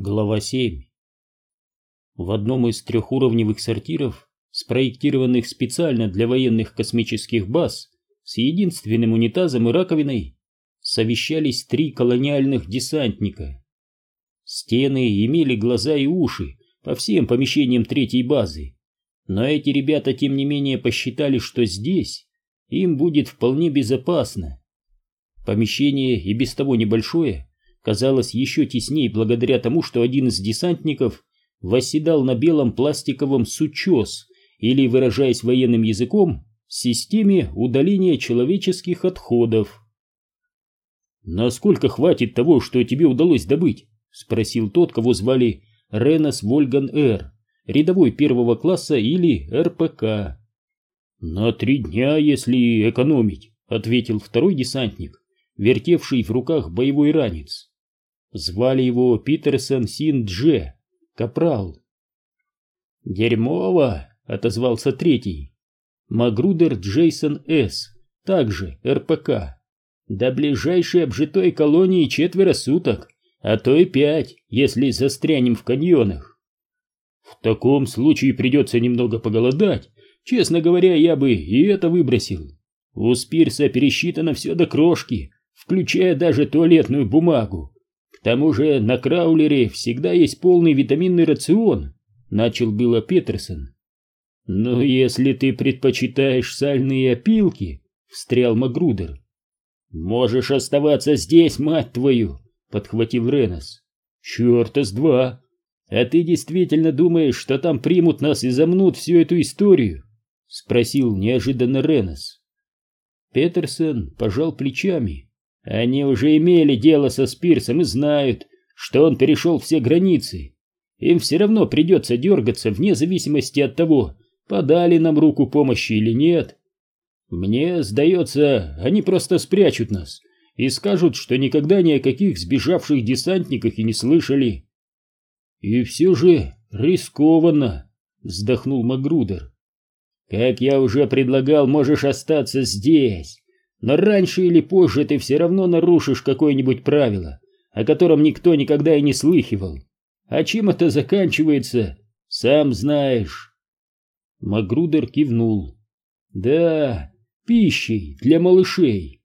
Глава 7 В одном из трехуровневых сортиров, спроектированных специально для военных космических баз, с единственным унитазом и раковиной, совещались три колониальных десантника. Стены имели глаза и уши по всем помещениям третьей базы, но эти ребята тем не менее посчитали, что здесь им будет вполне безопасно. Помещение и без того небольшое, казалось еще теснее благодаря тому, что один из десантников восседал на белом пластиковом сучес, или, выражаясь военным языком, системе удаления человеческих отходов. «Насколько хватит того, что тебе удалось добыть?» — спросил тот, кого звали Ренос Вольган Р, рядовой первого класса или РПК. «На три дня, если экономить», — ответил второй десантник, вертевший в руках боевой ранец. Звали его Питерсон Син Дже, капрал. «Дерьмово!» — отозвался третий. Магрудер Джейсон С., также РПК. До ближайшей обжитой колонии четверо суток, а то и пять, если застрянем в каньонах. В таком случае придется немного поголодать. Честно говоря, я бы и это выбросил. У Спирса пересчитано все до крошки, включая даже туалетную бумагу. К тому же на краулере всегда есть полный витаминный рацион, начал было Петерсон. Но если ты предпочитаешь сальные опилки, встрял Магрудер. Можешь оставаться здесь, мать твою, подхватил Ренос. Чёрта с два. А ты действительно думаешь, что там примут нас и замнут всю эту историю? спросил неожиданно Ренос. Петерсон пожал плечами. Они уже имели дело со Спирсом и знают, что он перешел все границы. Им все равно придется дергаться вне зависимости от того, подали нам руку помощи или нет. Мне сдается, они просто спрячут нас и скажут, что никогда ни о каких сбежавших десантниках и не слышали. И все же рискованно, вздохнул Магрудер. Как я уже предлагал, можешь остаться здесь. Но раньше или позже ты все равно нарушишь какое-нибудь правило, о котором никто никогда и не слыхивал. А чем это заканчивается, сам знаешь. Магрудер кивнул. Да, пищей для малышей.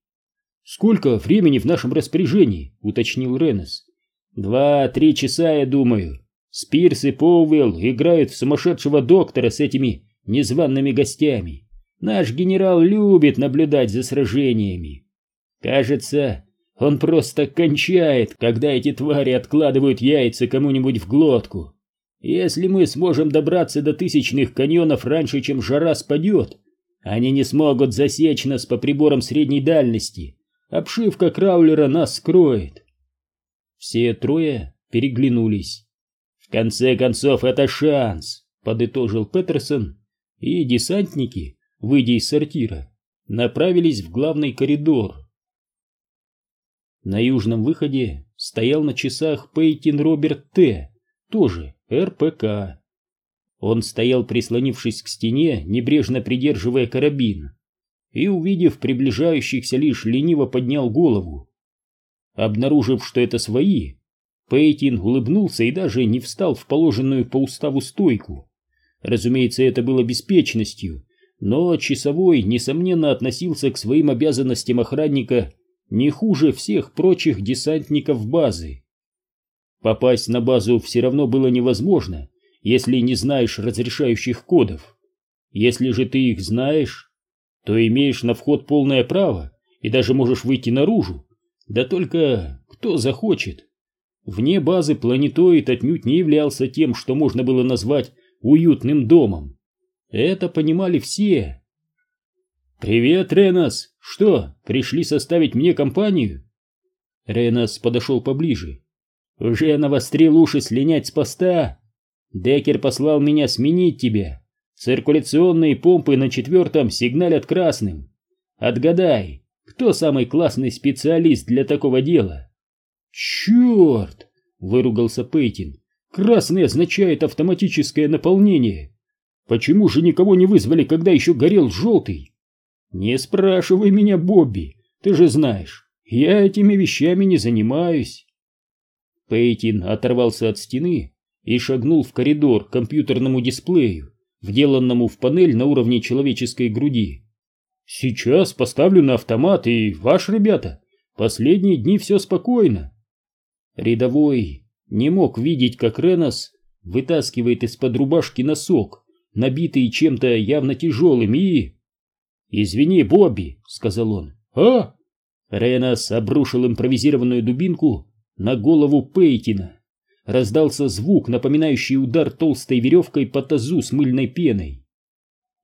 Сколько времени в нашем распоряжении, уточнил Ренес. Два-три часа, я думаю. Спирс и Поуэлл играют в сумасшедшего доктора с этими незваными гостями. Наш генерал любит наблюдать за сражениями. Кажется, он просто кончает, когда эти твари откладывают яйца кому-нибудь в глотку. Если мы сможем добраться до тысячных каньонов раньше, чем жара спадет, они не смогут засечь нас по приборам средней дальности. Обшивка краулера нас скроет. Все трое переглянулись. В конце концов, это шанс, подытожил Петерсон, и десантники выйдя из сортира, направились в главный коридор. На южном выходе стоял на часах Пейтин Роберт Т., тоже РПК. Он стоял, прислонившись к стене, небрежно придерживая карабин, и, увидев приближающихся, лишь лениво поднял голову. Обнаружив, что это свои, Пейтин улыбнулся и даже не встал в положенную по уставу стойку. Разумеется, это было беспечностью, но часовой, несомненно, относился к своим обязанностям охранника не хуже всех прочих десантников базы. Попасть на базу все равно было невозможно, если не знаешь разрешающих кодов. Если же ты их знаешь, то имеешь на вход полное право и даже можешь выйти наружу, да только кто захочет. Вне базы планетоид отнюдь не являлся тем, что можно было назвать уютным домом. Это понимали все. «Привет, Ренос! Что, пришли составить мне компанию?» Ренос подошел поближе. «Уже навострил уши слинять с поста. Декер послал меня сменить тебя. Циркуляционные помпы на четвертом сигналят красным. Отгадай, кто самый классный специалист для такого дела?» «Черт!» — выругался Пейтин. «Красный означает автоматическое наполнение. Почему же никого не вызвали, когда еще горел желтый? Не спрашивай меня, Бобби, ты же знаешь, я этими вещами не занимаюсь. Пейтин оторвался от стены и шагнул в коридор к компьютерному дисплею, вделанному в панель на уровне человеческой груди. «Сейчас поставлю на автомат, и ваш, ребята, последние дни все спокойно». Рядовой не мог видеть, как Ренос вытаскивает из-под рубашки носок, набитый чем-то явно тяжелым, и... «Извини, Бобби», — сказал он. «А?» Ренос обрушил импровизированную дубинку на голову Пейтина. Раздался звук, напоминающий удар толстой веревкой по тазу с мыльной пеной.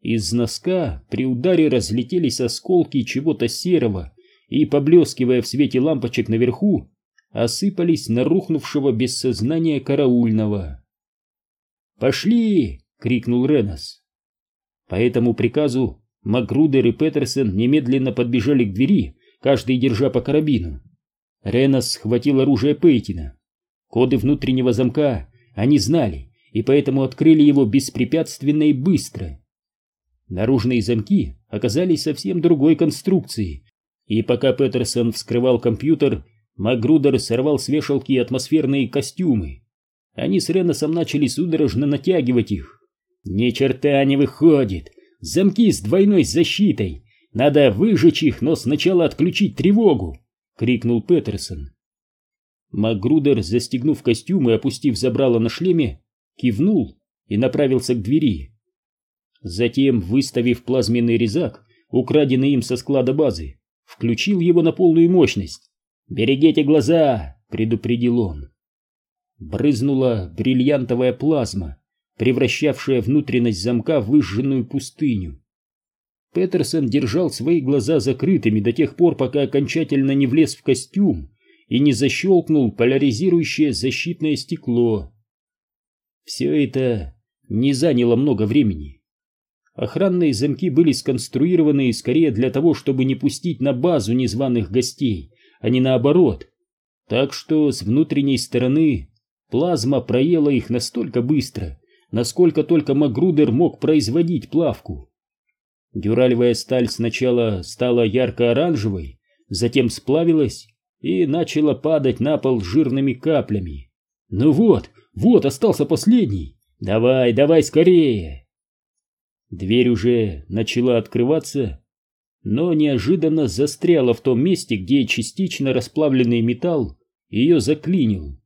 Из носка при ударе разлетелись осколки чего-то серого и, поблескивая в свете лампочек наверху, осыпались на рухнувшего без сознания караульного. «Пошли!» — крикнул Ренос. По этому приказу Макрудер и Петерсон немедленно подбежали к двери, каждый держа по карабину. Ренос схватил оружие Пейтина. Коды внутреннего замка они знали, и поэтому открыли его беспрепятственно и быстро. Наружные замки оказались совсем другой конструкции, и пока Петерсон вскрывал компьютер, Магрудер сорвал с вешалки атмосферные костюмы. Они с Реносом начали судорожно натягивать их. «Ни черта не выходит! Замки с двойной защитой! Надо выжечь их, но сначала отключить тревогу!» — крикнул Петерсон. Макгрудер, застегнув костюм и опустив забрало на шлеме, кивнул и направился к двери. Затем, выставив плазменный резак, украденный им со склада базы, включил его на полную мощность. «Берегите глаза!» — предупредил он. Брызнула бриллиантовая плазма, превращавшая внутренность замка в выжженную пустыню. Петерсон держал свои глаза закрытыми до тех пор, пока окончательно не влез в костюм и не защелкнул поляризирующее защитное стекло. Все это не заняло много времени. Охранные замки были сконструированы скорее для того, чтобы не пустить на базу незваных гостей, а не наоборот. Так что с внутренней стороны плазма проела их настолько быстро, насколько только Магрудер мог производить плавку. Дюралевая сталь сначала стала ярко-оранжевой, затем сплавилась и начала падать на пол жирными каплями. «Ну вот, вот остался последний! Давай, давай скорее!» Дверь уже начала открываться, но неожиданно застряла в том месте, где частично расплавленный металл ее заклинил.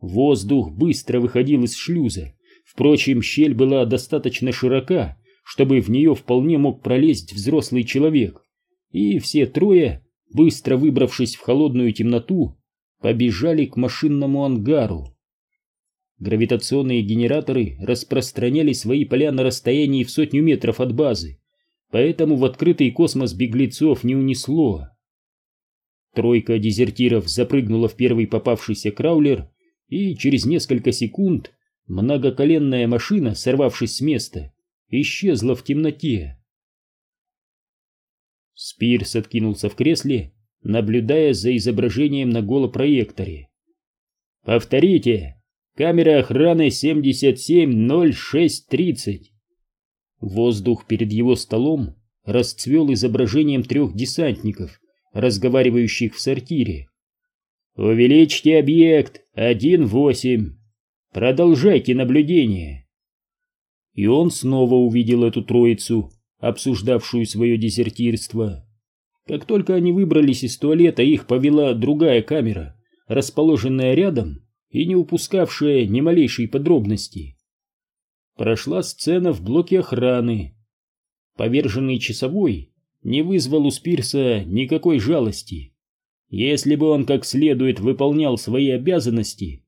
Воздух быстро выходил из шлюза, впрочем, щель была достаточно широка, чтобы в нее вполне мог пролезть взрослый человек, и все трое быстро выбравшись в холодную темноту, побежали к машинному ангару. Гравитационные генераторы распространяли свои поля на расстоянии в сотню метров от базы, поэтому в открытый космос беглецов не унесло. Тройка дезертиров запрыгнула в первый попавшийся краулер, и через несколько секунд многоколенная машина, сорвавшись с места, исчезла в темноте. Спирс откинулся в кресле, наблюдая за изображением на голопроекторе. «Повторите! Камера охраны 770630!» Воздух перед его столом расцвел изображением трех десантников, разговаривающих в сортире. «Увеличьте объект 1.8. Продолжайте наблюдение». И он снова увидел эту троицу, обсуждавшую свое дезертирство. Как только они выбрались из туалета, их повела другая камера, расположенная рядом и не упускавшая ни малейшей подробности. Прошла сцена в блоке охраны. Поверженный часовой не вызвал у Спирса никакой жалости. Если бы он как следует выполнял свои обязанности,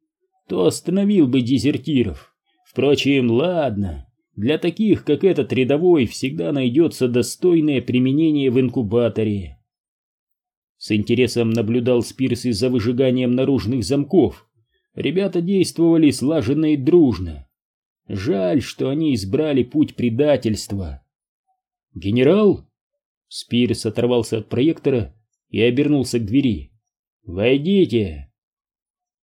то остановил бы дезертиров. Впрочем, ладно. Для таких, как этот рядовой, всегда найдется достойное применение в инкубаторе. С интересом наблюдал Спирс и за выжиганием наружных замков. Ребята действовали слаженно и дружно. Жаль, что они избрали путь предательства. «Генерал?» Спирс оторвался от проектора и обернулся к двери. «Войдите!»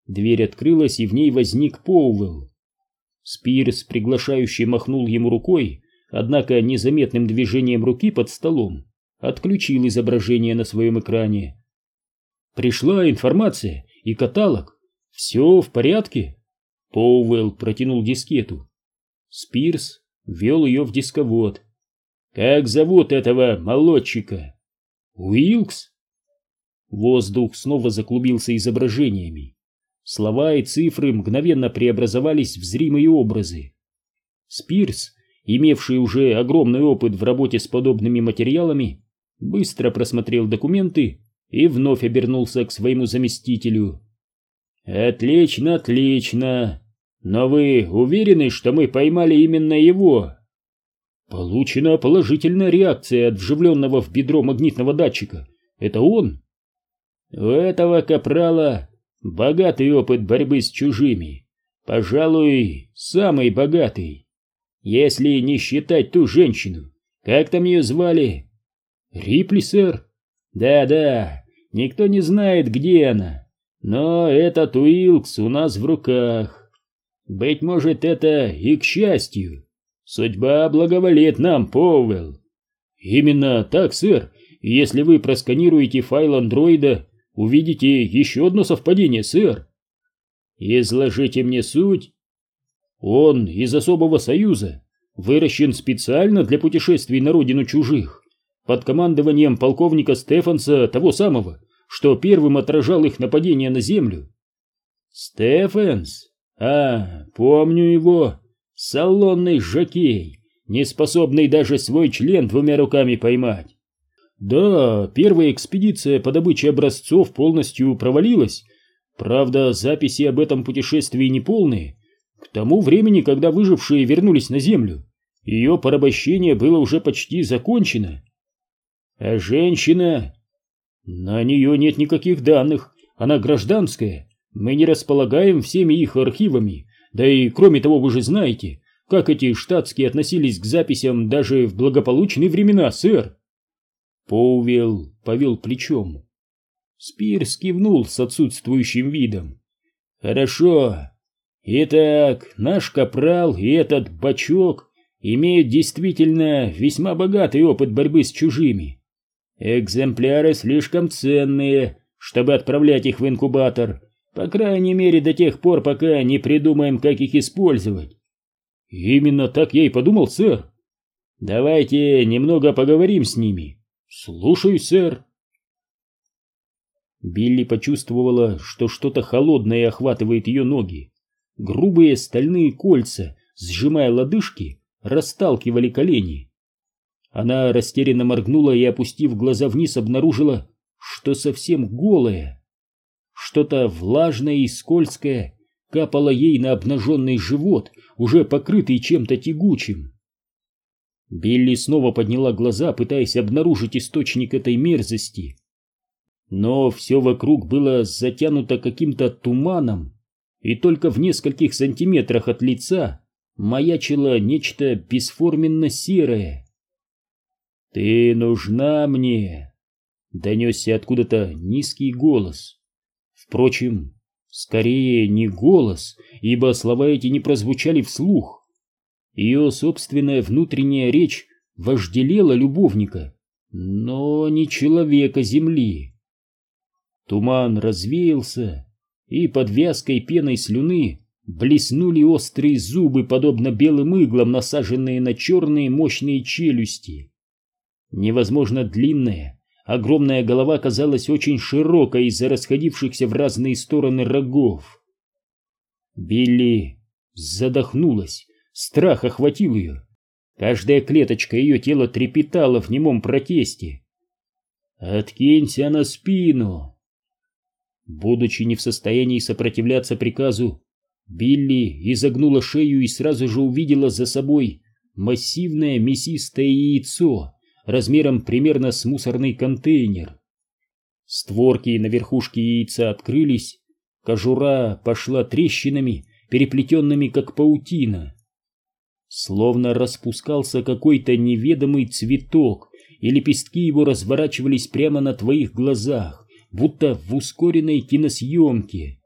Дверь открылась, и в ней возник Поуэлл. Спирс приглашающий махнул ему рукой, однако незаметным движением руки под столом отключил изображение на своем экране. Пришла информация и каталог. «Все в порядке?» Поуэлл протянул дискету. Спирс ввел ее в дисковод. «Как зовут этого молодчика?» «Уилкс?» Воздух снова заклубился изображениями. Слова и цифры мгновенно преобразовались в зримые образы. Спирс, имевший уже огромный опыт в работе с подобными материалами, быстро просмотрел документы и вновь обернулся к своему заместителю. «Отлично, отлично! Но вы уверены, что мы поймали именно его?» «Получена положительная реакция от вживленного в бедро магнитного датчика. Это он?» «У этого капрала богатый опыт борьбы с чужими. Пожалуй, самый богатый. Если не считать ту женщину. Как там ее звали?» «Рипли, сэр?» «Да-да, никто не знает, где она. Но этот Уилкс у нас в руках. Быть может, это и к счастью. Судьба благоволит нам, Поуэлл». «Именно так, сэр. Если вы просканируете файл андроида, увидите еще одно совпадение, сэр». «Изложите мне суть». «Он из особого союза, выращен специально для путешествий на родину чужих под командованием полковника Стефанса, того самого, что первым отражал их нападение на землю. Стефанс? А, помню его. Салонный жокей, не способный даже свой член двумя руками поймать. Да, первая экспедиция по добыче образцов полностью провалилась. Правда, записи об этом путешествии неполные. К тому времени, когда выжившие вернулись на Землю, ее порабощение было уже почти закончено. А женщина? На нее нет никаких данных, она гражданская. Мы не располагаем всеми их архивами. Да и кроме того, вы же знаете, как эти штатские относились к записям даже в благополучные времена, сэр. Поувел повел плечом. Спирс кивнул с отсутствующим видом. Хорошо. Итак, наш капрал и этот бачок имеют действительно весьма богатый опыт борьбы с чужими. Экземпляры слишком ценные, чтобы отправлять их в инкубатор, по крайней мере до тех пор, пока не придумаем, как их использовать. Именно так я и подумал, сэр. Давайте немного поговорим с ними. Слушай, сэр. Билли почувствовала, что что-то холодное охватывает ее ноги. Грубые стальные кольца, сжимая лодыжки, расталкивали колени. Она растерянно моргнула и, опустив глаза вниз, обнаружила, что совсем голая. Что-то влажное и скользкое капало ей на обнаженный живот, уже покрытый чем-то тягучим. Билли снова подняла глаза, пытаясь обнаружить источник этой мерзости. Но все вокруг было затянуто каким-то туманом, и только в нескольких сантиметрах от лица маячило нечто бесформенно серое. «Ты нужна мне!» — донесся откуда-то низкий голос. Впрочем, скорее не голос, ибо слова эти не прозвучали вслух. Ее собственная внутренняя речь вожделела любовника, но не человека земли. Туман развеялся, и под вязкой пеной слюны блеснули острые зубы, подобно белым иглам, насаженные на черные мощные челюсти. Невозможно длинная, огромная голова казалась очень широкой из-за расходившихся в разные стороны рогов. Билли задохнулась, страх охватил ее. Каждая клеточка ее тела трепетала в немом протесте. «Откинься на спину!» Будучи не в состоянии сопротивляться приказу, Билли изогнула шею и сразу же увидела за собой массивное мясистое яйцо, размером примерно с мусорный контейнер. Створки на верхушке яйца открылись, кожура пошла трещинами, переплетенными как паутина. Словно распускался какой-то неведомый цветок, и лепестки его разворачивались прямо на твоих глазах, будто в ускоренной киносъемке.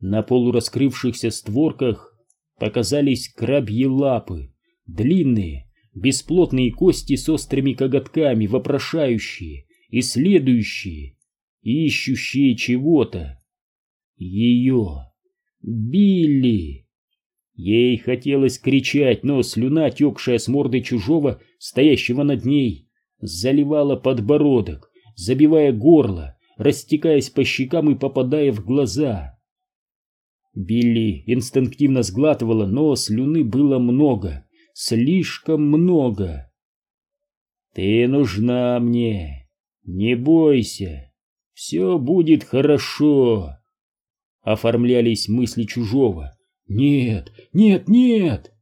На полураскрывшихся створках показались крабьи лапы, длинные, бесплотные кости с острыми коготками, вопрошающие, исследующие, ищущие чего-то. ее. Билли! Ей хотелось кричать, но слюна, текшая с морды чужого, стоящего над ней, заливала подбородок, забивая горло, растекаясь по щекам и попадая в глаза. Билли инстинктивно сглатывала, но слюны было много, слишком много. «Ты нужна мне, не бойся, все будет хорошо», — оформлялись мысли чужого. «Нет, нет, нет!»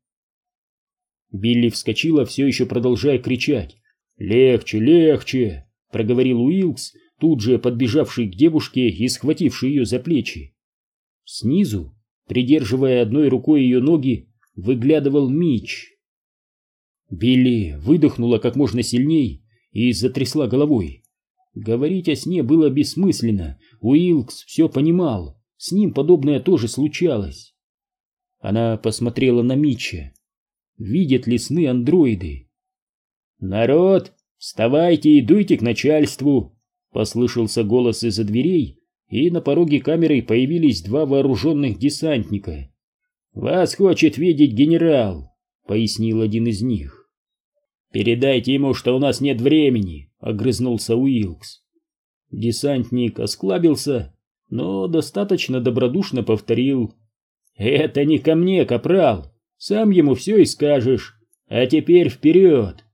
Билли вскочила, все еще продолжая кричать. «Легче, легче!» — проговорил Уилкс, тут же подбежавший к девушке и схвативший ее за плечи. Снизу, придерживая одной рукой ее ноги, выглядывал Мич. Билли выдохнула как можно сильней и затрясла головой. Говорить о сне было бессмысленно, Уилкс все понимал, с ним подобное тоже случалось. Она посмотрела на Митча. Видят ли сны андроиды? «Народ, вставайте и дуйте к начальству!» Послышался голос из-за дверей, и на пороге камеры появились два вооруженных десантника. «Вас хочет видеть генерал», — пояснил один из них. «Передайте ему, что у нас нет времени», — огрызнулся Уилкс. Десантник осклабился, но достаточно добродушно повторил. «Это не ко мне, капрал, сам ему все и скажешь, а теперь вперед!»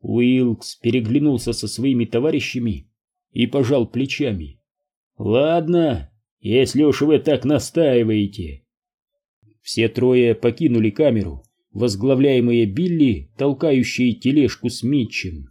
Уилкс переглянулся со своими товарищами и пожал плечами. «Ладно, если уж вы так настаиваете». Все трое покинули камеру, возглавляемые Билли, толкающие тележку с Митчем.